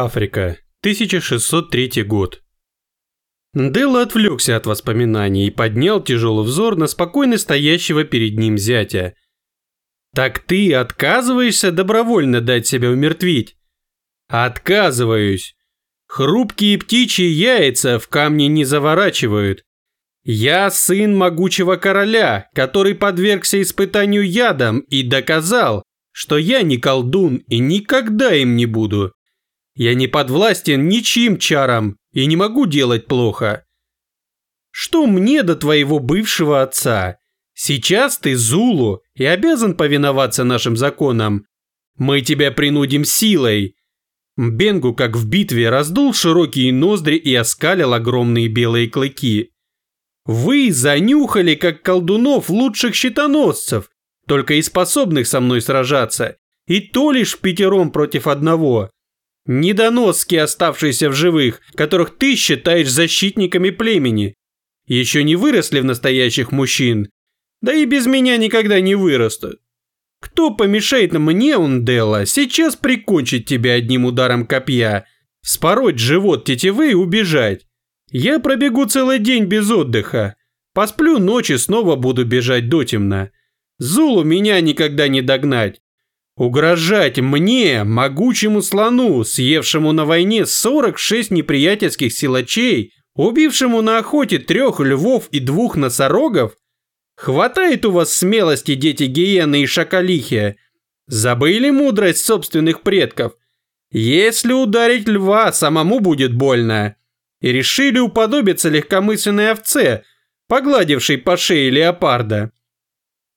Африка, 1603 год. Делла отвлекся от воспоминаний и поднял тяжелый взор на спокойно стоящего перед ним зятя. «Так ты отказываешься добровольно дать себя умертвить?» «Отказываюсь. Хрупкие птичьи яйца в камни не заворачивают. Я сын могучего короля, который подвергся испытанию ядом и доказал, что я не колдун и никогда им не буду. Я не подвластен ничьим чарам и не могу делать плохо. Что мне до твоего бывшего отца? Сейчас ты Зулу и обязан повиноваться нашим законам. Мы тебя принудим силой. Бенгу, как в битве, раздул широкие ноздри и оскалил огромные белые клыки. Вы занюхали, как колдунов лучших щитоносцев, только и способных со мной сражаться, и то лишь пятером против одного. Недоноски, оставшиеся в живых, которых ты считаешь защитниками племени. Еще не выросли в настоящих мужчин, да и без меня никогда не вырастут. Кто помешает мне, Унделла, сейчас прикончить тебя одним ударом копья, спороть живот тетивы и убежать? Я пробегу целый день без отдыха. Посплю ночи, снова буду бежать до темна. Зулу меня никогда не догнать. Угрожать мне, могучему слону, съевшему на войне 46 неприятельских силачей, убившему на охоте трех львов и двух носорогов? Хватает у вас смелости, дети гиены и шакалихи. Забыли мудрость собственных предков? Если ударить льва, самому будет больно. И решили уподобиться легкомысленной овце, погладившей по шее леопарда.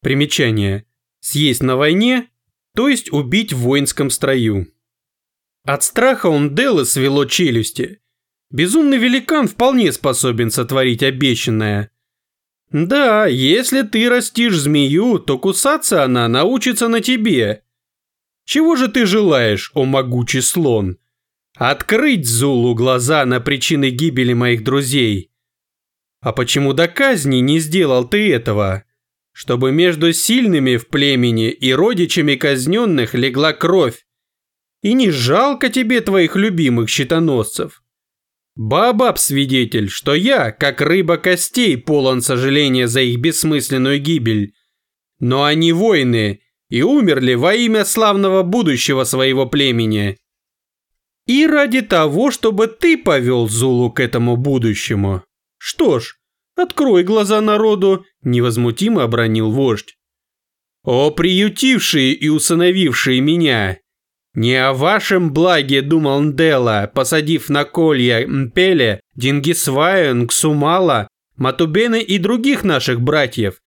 Примечание. Съесть на войне то есть убить в воинском строю. От страха он Делла свело челюсти. Безумный великан вполне способен сотворить обещанное. Да, если ты растишь змею, то кусаться она научится на тебе. Чего же ты желаешь, о могучий слон? Открыть Зулу глаза на причины гибели моих друзей. А почему до казни не сделал ты этого? Чтобы между сильными в племени и родичами казненных легла кровь. И не жалко тебе твоих любимых щитоносцев. Бабаб свидетель, что я, как рыба костей, полон сожаления за их бессмысленную гибель. Но они воины и умерли во имя славного будущего своего племени. И ради того, чтобы ты повел Зулу к этому будущему. Что ж, Открой глаза народу, невозмутимо обронил вождь. О, приютившие и усыновившие меня! Не о вашем благе думал Ндела, посадив на колья Мпеле, Дингисвая, Нксумала, Матубены и других наших братьев.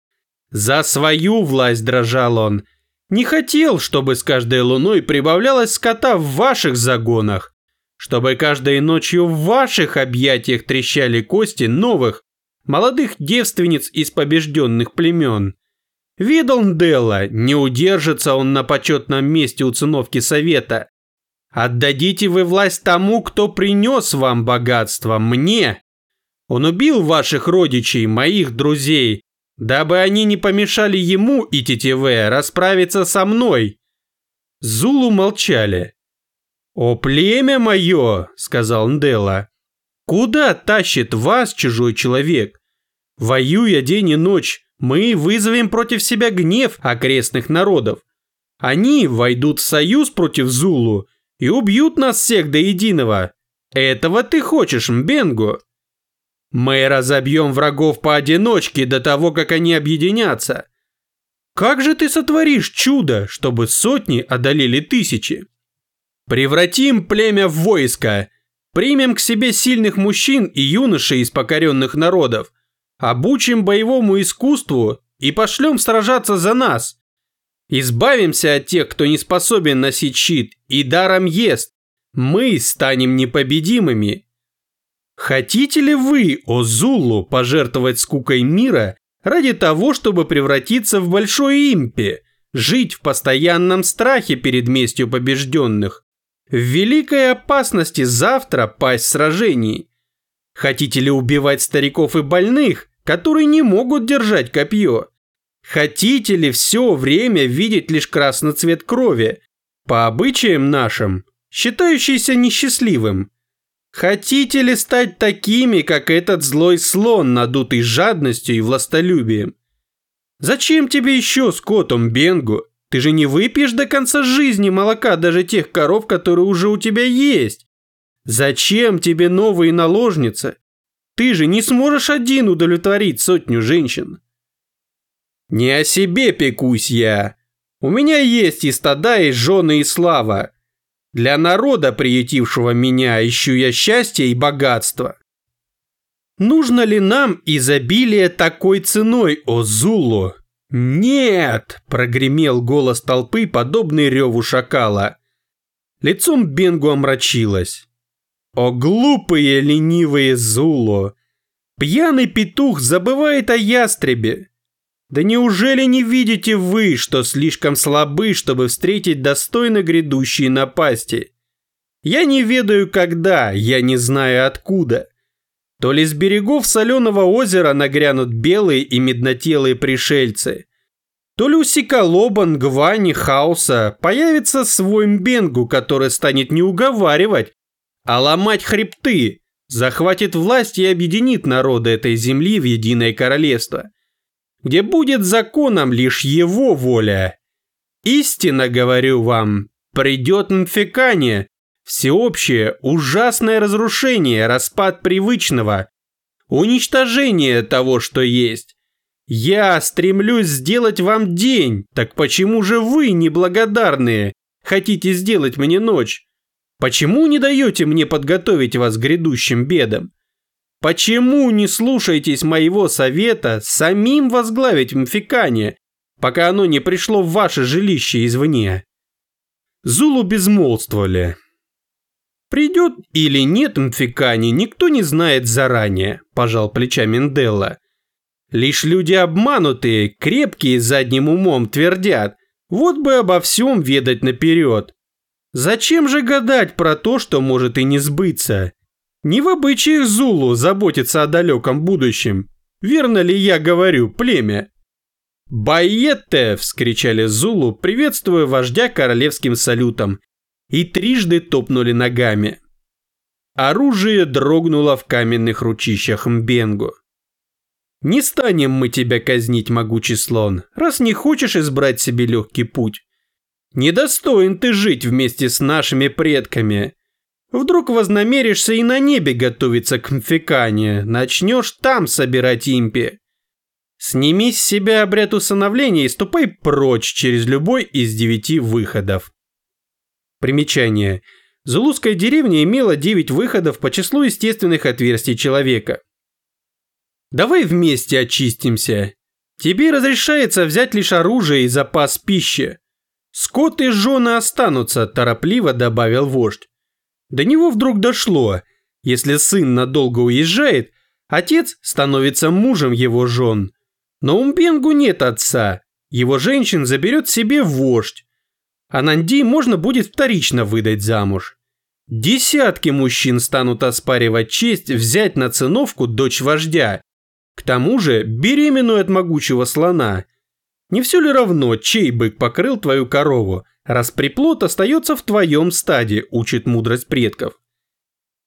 За свою власть дрожал он. Не хотел, чтобы с каждой луной прибавлялось скота в ваших загонах, чтобы каждой ночью в ваших объятиях трещали кости новых, молодых девственниц из побежденных племен. Видал Нделла, не удержится он на почетном месте у циновки совета. Отдадите вы власть тому, кто принес вам богатство, мне. Он убил ваших родичей, моих друзей, дабы они не помешали ему и тетиве расправиться со мной. Зулу молчали. «О племя мое!» — сказал Нделла. Куда тащит вас чужой человек? Воюя день и ночь, мы вызовем против себя гнев окрестных народов. Они войдут в союз против Зулу и убьют нас всех до единого. Этого ты хочешь, Мбенгу? Мы разобьем врагов поодиночке до того, как они объединятся. Как же ты сотворишь чудо, чтобы сотни одолели тысячи? Превратим племя в войско Примем к себе сильных мужчин и юношей из покоренных народов, обучим боевому искусству и пошлем сражаться за нас. Избавимся от тех, кто не способен носить щит и даром ест. Мы станем непобедимыми. Хотите ли вы, о Зулу, пожертвовать скукой мира ради того, чтобы превратиться в большой импе, жить в постоянном страхе перед местью побежденных? В великой опасности завтра пасть в сражении. Хотите ли убивать стариков и больных, которые не могут держать копье? Хотите ли все время видеть лишь красный цвет крови? По обычаям нашим, считающийся несчастливым. Хотите ли стать такими, как этот злой слон, надутый жадностью и властолюбием? Зачем тебе еще с котом Бенгу? Ты же не выпьешь до конца жизни молока даже тех коров, которые уже у тебя есть. Зачем тебе новые наложницы? Ты же не сможешь один удовлетворить сотню женщин. Не о себе пекусь я. У меня есть и стада, и жены, и слава. Для народа, приютившего меня, ищу я счастье и богатство. Нужно ли нам изобилие такой ценой, о Зулу? Нет, прогремел голос толпы, подобный реву шакала. Лицом Бенгу омрачилось. О глупые ленивые Зулу! Пьяный петух забывает о ястребе. Да неужели не видите вы, что слишком слабы, чтобы встретить достойно грядущие напасти? Я не ведаю когда, я не знаю откуда. То ли с берегов соленого озера нагрянут белые и меднотелые пришельцы, то ли у Сиколоба, Нгвани, Хаоса появится свой Мбенгу, который станет не уговаривать, а ломать хребты, захватит власть и объединит народы этой земли в единое королевство, где будет законом лишь его воля. Истинно говорю вам, придет Мфекане, всеобщее ужасное разрушение, распад привычного, уничтожение того, что есть. Я стремлюсь сделать вам день, так почему же вы, неблагодарные, хотите сделать мне ночь? Почему не даете мне подготовить вас к грядущим бедам? Почему не слушаетесь моего совета самим возглавить Мфикане, пока оно не пришло в ваше жилище извне? Зулу безмолвствовали. Придет или нет Мфикани, никто не знает заранее, пожал плечами Менделла. Лишь люди обманутые, крепкие задним умом твердят, вот бы обо всем ведать наперед. Зачем же гадать про то, что может и не сбыться? Не в обычаях Зулу заботиться о далеком будущем. Верно ли я говорю, племя? «Байетте!» – вскричали Зулу, приветствуя вождя королевским салютом, и трижды топнули ногами. Оружие дрогнуло в каменных ручищах Мбенгу. «Не станем мы тебя казнить, могучий слон, раз не хочешь избрать себе легкий путь. Недостоин ты жить вместе с нашими предками. Вдруг вознамеришься и на небе готовиться к мфекане, начнешь там собирать импи. Сними с себя обряд усыновления и ступай прочь через любой из девяти выходов. Примечание. Зулузская деревня имела девять выходов по числу естественных отверстий человека. Давай вместе очистимся. Тебе разрешается взять лишь оружие и запас пищи. «Скот и жены останутся», – торопливо добавил вождь. До него вдруг дошло. Если сын надолго уезжает, отец становится мужем его жен. Но у Мбенгу нет отца. Его женщин заберет себе вождь. А Нанди можно будет вторично выдать замуж. Десятки мужчин станут оспаривать честь взять на циновку дочь вождя. К тому же беременную от могучего слона – не все ли равно, чей бык покрыл твою корову, раз приплод остается в твоем стаде, учит мудрость предков?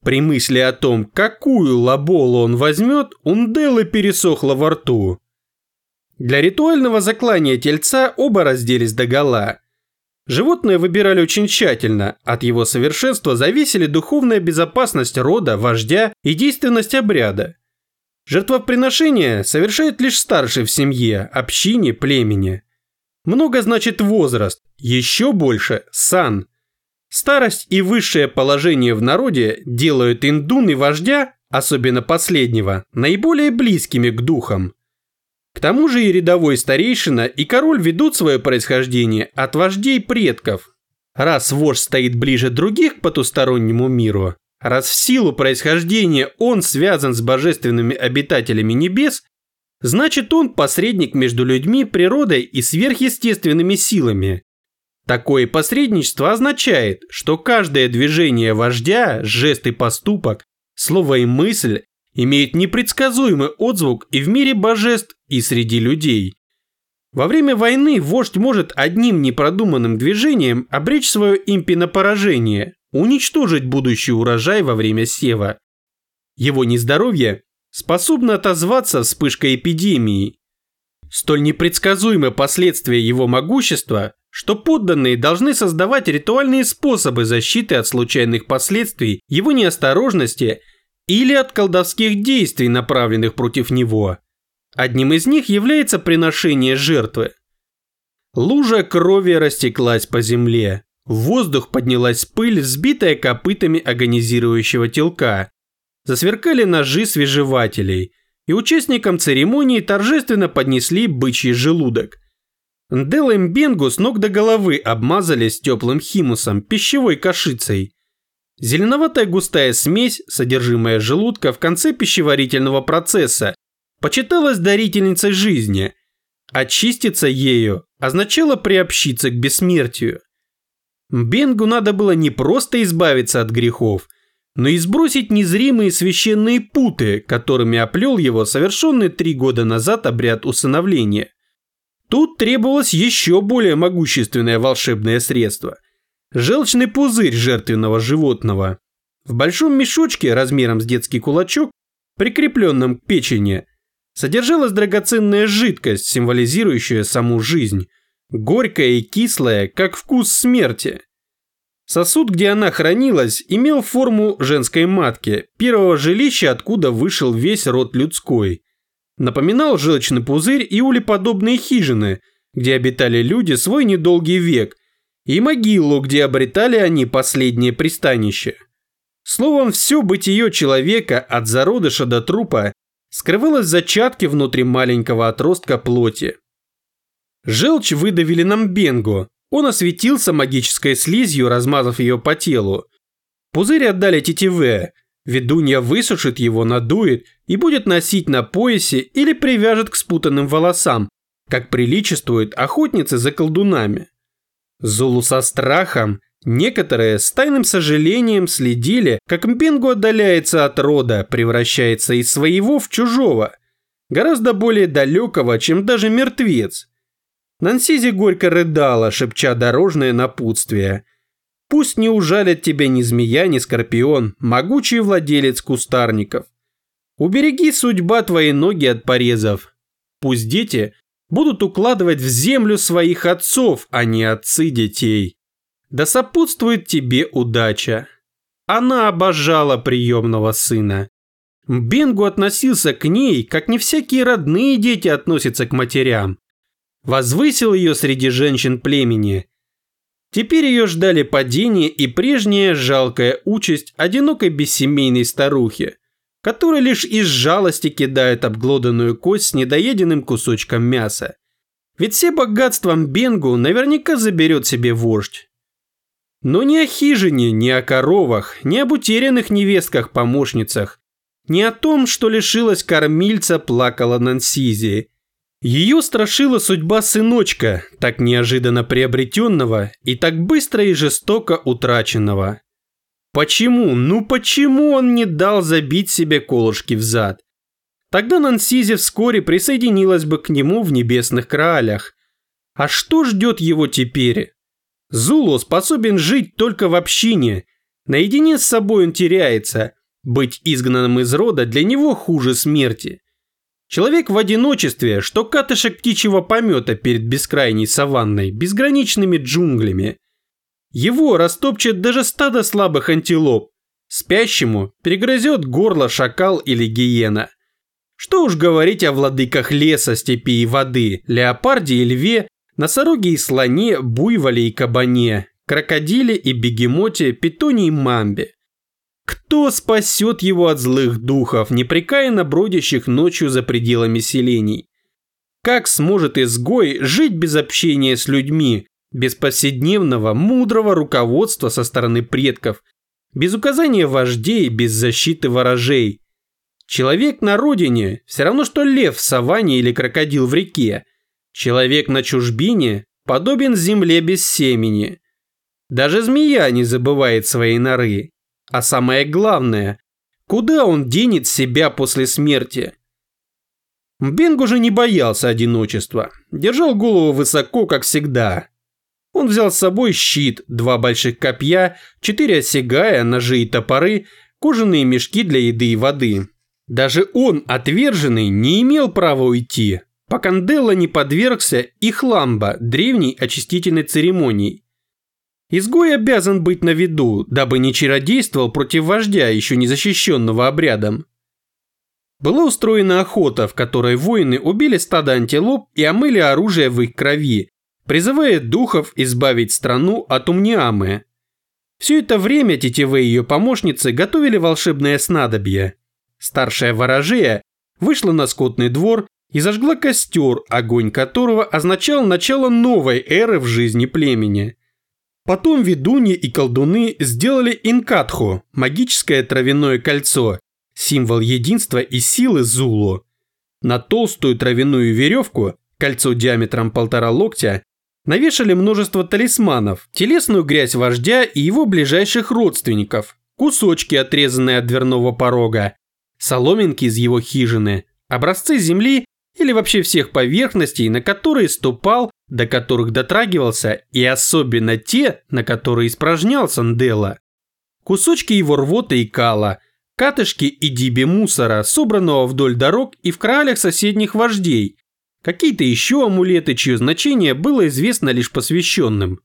При мысли о том, какую лаболу он возьмет, у Нделлы пересохло во рту. Для ритуального заклания тельца оба разделись догола. Животное выбирали очень тщательно, от его совершенства зависели духовная безопасность рода, вождя и действенность обряда. Жертвоприношение совершает лишь старший в семье, общине, племени. Много значит возраст, еще больше – сан. Старость и высшее положение в народе делают индун и вождя, особенно последнего, наиболее близкими к духам. К тому же и рядовой старейшина, и король ведут свое происхождение от вождей предков. Раз вождь стоит ближе других к потустороннему миру, Раз в силу происхождения он связан с божественными обитателями небес, значит он посредник между людьми, природой и сверхъестественными силами. Такое посредничество означает, что каждое движение вождя, жест и поступок, слово и мысль имеет непредсказуемый отзвук и в мире божеств, и среди людей. Во время войны вождь может одним непродуманным движением обречь свое импи на поражение, уничтожить будущий урожай во время сева. Его нездоровье способно отозваться вспышкой эпидемии. Столь непредсказуемы последствия его могущества, что подданные должны создавать ритуальные способы защиты от случайных последствий его неосторожности или от колдовских действий, направленных против него. Одним из них является приношение жертвы. Лужа крови растеклась по земле. В воздух поднялась пыль, сбитая копытами агонизирующего телка. Засверкали ножи свежевателей, и участникам церемонии торжественно поднесли бычий желудок. Дел и Мбенгу с ног до головы обмазались теплым химусом, пищевой кашицей. Зеленоватая густая смесь, содержимая желудка в конце пищеварительного процесса, почиталась дарительницей жизни. Очиститься ею означало приобщиться к бессмертию. Бенгу надо было не просто избавиться от грехов, но и сбросить незримые священные путы, которыми оплел его совершенный три года назад обряд усыновления. Тут требовалось еще более могущественное волшебное средство – желчный пузырь жертвенного животного. В большом мешочке размером с детский кулачок, прикрепленном к печени, содержалась драгоценная жидкость, символизирующая саму жизнь, горькая и кислая, как вкус смерти. Сосуд, где она хранилась, имел форму женской матки, первого жилища, откуда вышел весь род людской. Напоминал желчный пузырь и улеподобные хижины, где обитали люди свой недолгий век, и могилу, где обретали они последнее пристанище. Словом, все бытие человека от зародыша до трупа скрывалось в зачатке внутри маленького отростка плоти. Желчь выдавили нам Бенгу. Он осветился магической слизью, размазав ее по телу. Пузырь отдали тетиве. Ведунья высушит его, надует и будет носить на поясе или привяжет к спутанным волосам, как приличествует охотнице за колдунами. Зулу со страхом Некоторые с тайным сожалением следили, как Мбенгу отдаляется от рода, превращается из своего в чужого, гораздо более далекого, чем даже мертвец. Нансизи горько рыдала, шепча дорожное напутствие. Пусть не ужалят тебя ни змея, ни скорпион, могучий владелец кустарников. Убереги судьба твои ноги от порезов. Пусть дети будут укладывать в землю своих отцов, а не отцы детей. Да сопутствует тебе удача. Она обожала приемного сына. Бенгу относился к ней, как не всякие родные дети относятся к матерям. Возвысил ее среди женщин племени. Теперь ее ждали падение и прежняя жалкая участь одинокой бессемейной старухи, которая лишь из жалости кидает обглоданную кость с недоеденным кусочком мяса. Ведь все богатства Бенгу наверняка заберет себе вождь. Но ни о хижине, ни о коровах, ни об утерянных невестках-помощницах, ни о том, что лишилась кормильца, плакала Нансизи. Ее страшила судьба сыночка, так неожиданно приобретенного и так быстро и жестоко утраченного. Почему, ну почему он не дал забить себе колышки в зад? Тогда Нансизи вскоре присоединилась бы к нему в небесных краалях. А что ждет его теперь? Зулу способен жить только в общине. Наедине с собой он теряется. Быть изгнанным из рода для него хуже смерти. Человек в одиночестве, что катышек птичьего помета перед бескрайней саванной, безграничными джунглями. Его растопчет даже стадо слабых антилоп. Спящему перегрызет горло шакал или гиена. Что уж говорить о владыках леса, степи и воды, леопарде и льве, Носороге и слоне, буйволе и кабане, крокодиле и бегемоте, питоне и мамбе. Кто спасет его от злых духов, непрекаянно бродящих ночью за пределами селений? Как сможет изгой жить без общения с людьми, без повседневного, мудрого руководства со стороны предков, без указания вождей, без защиты ворожей? Человек на родине все равно, что лев в саванне или крокодил в реке – Человек на чужбине подобен земле без семени. Даже змея не забывает своей норы. А самое главное, куда он денет себя после смерти? Бенг уже не боялся одиночества. Держал голову высоко, как всегда. Он взял с собой щит, два больших копья, четыре осягая, ножи и топоры, кожаные мешки для еды и воды. Даже он, отверженный, не имел права уйти, пока Нделла не подвергся их ламба, древней очистительной церемонии. Изгой обязан быть на виду, дабы не чародействовал против вождя, еще не защищенного обрядом. Была устроена охота, в которой воины убили стадо антилоп и омыли оружие в их крови, призывая духов избавить страну от Умниамы. Все это время тетивы и ее помощницы готовили волшебное снадобье. Старшая ворожея вышла на скотный двор и зажгла костер, огонь которого означал начало новой эры в жизни племени. Потом ведуньи и колдуны сделали инкатху, магическое травяное кольцо, символ единства и силы Зулу. На толстую травяную веревку, кольцо диаметром полтора локтя, навешали множество талисманов, телесную грязь вождя и его ближайших родственников, кусочки, отрезанные от дверного порога, соломинки из его хижины, образцы земли или вообще всех поверхностей, на которые ступал, до которых дотрагивался, и особенно те, на которые испражнялся Нделла. Кусочки его рвоты и кала, катышки и диби мусора, собранного вдоль дорог и в кралях соседних вождей, какие-то еще амулеты, чье значение было известно лишь посвященным.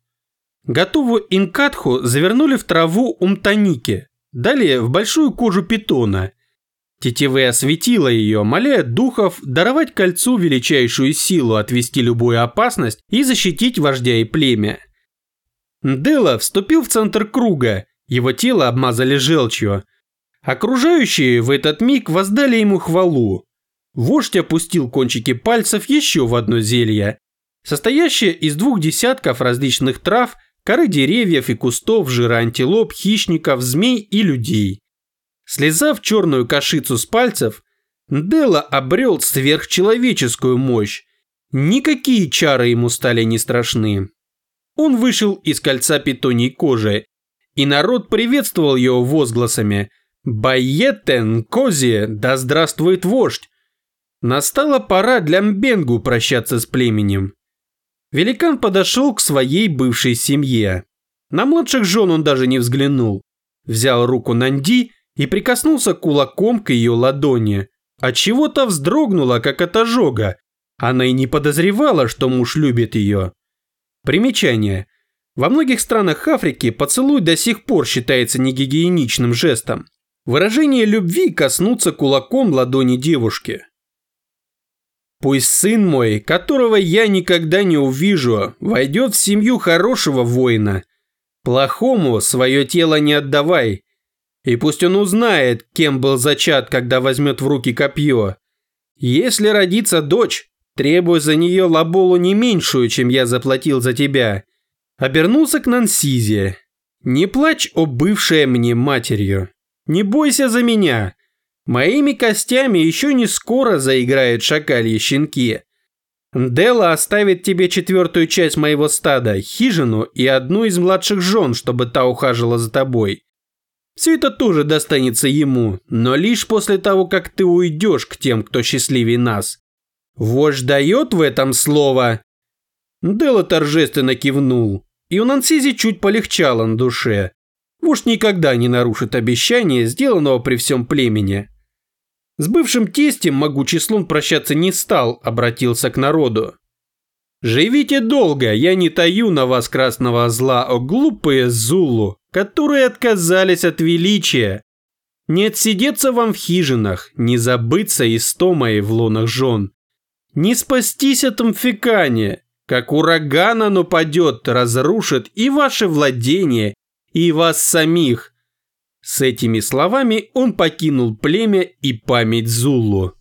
Готовую инкатху завернули в траву умтаники, далее в большую кожу питона. Тетиве осветила ее, моляя духов даровать кольцу величайшую силу, отвести любую опасность и защитить вождя и племя. Дела вступил в центр круга, его тело обмазали желчью. Окружающие в этот миг воздали ему хвалу. Вождь опустил кончики пальцев еще в одно зелье, состоящее из двух десятков различных трав, коры деревьев и кустов, жира антилоп, хищников, змей и людей. Слезав черную кашицу с пальцев, Нделла обрел сверхчеловеческую мощь. Никакие чары ему стали не страшны. Он вышел из кольца питоней кожи, и народ приветствовал его возгласами «Байетен, Кози, да здравствует вождь! Настала пора для Мбенгу прощаться с племенем. Великан подошел к своей бывшей семье. На младших жен он даже не взглянул. Взял руку Нанди и прикоснулся кулаком к ее ладони. От чего то вздрогнула, как от ожога. Она и не подозревала, что муж любит ее. Примечание. Во многих странах Африки поцелуй до сих пор считается негигиеничным жестом. Выражение любви коснуться кулаком ладони девушки. Пусть сын мой, которого я никогда не увижу, войдет в семью хорошего воина. Плохому свое тело не отдавай. И пусть он узнает, кем был зачат, когда возьмет в руки копье. Если родится дочь, требуй за нее лаболу не меньшую, чем я заплатил за тебя. Обернулся к Нансизе. Не плачь, о бывшая мне матерью. Не бойся за меня. Моими костями еще не скоро заиграют шакальи щенки. Дела оставит тебе четвертую часть моего стада, хижину и одну из младших жен, чтобы та ухаживала за тобой. Все это тоже достанется ему, но лишь после того, как ты уйдешь к тем, кто счастливее нас. Вождь дает в этом слово?» Дела торжественно кивнул, и у Нансизи чуть полегчало на душе. Вождь никогда не нарушит обещание, сделанного при всем племени. С бывшим тестем могучий слон прощаться не стал, обратился к народу. «Живите долго, я не таю на вас красного зла, о глупые Зулу, которые отказались от величия. Не отсидеться вам в хижинах, не забыться истомой в лунах жен. Не спастись от мфикания, как ураган оно падет, разрушит и ваше владение, и вас самих. С этими словами он покинул племя и память Зулу.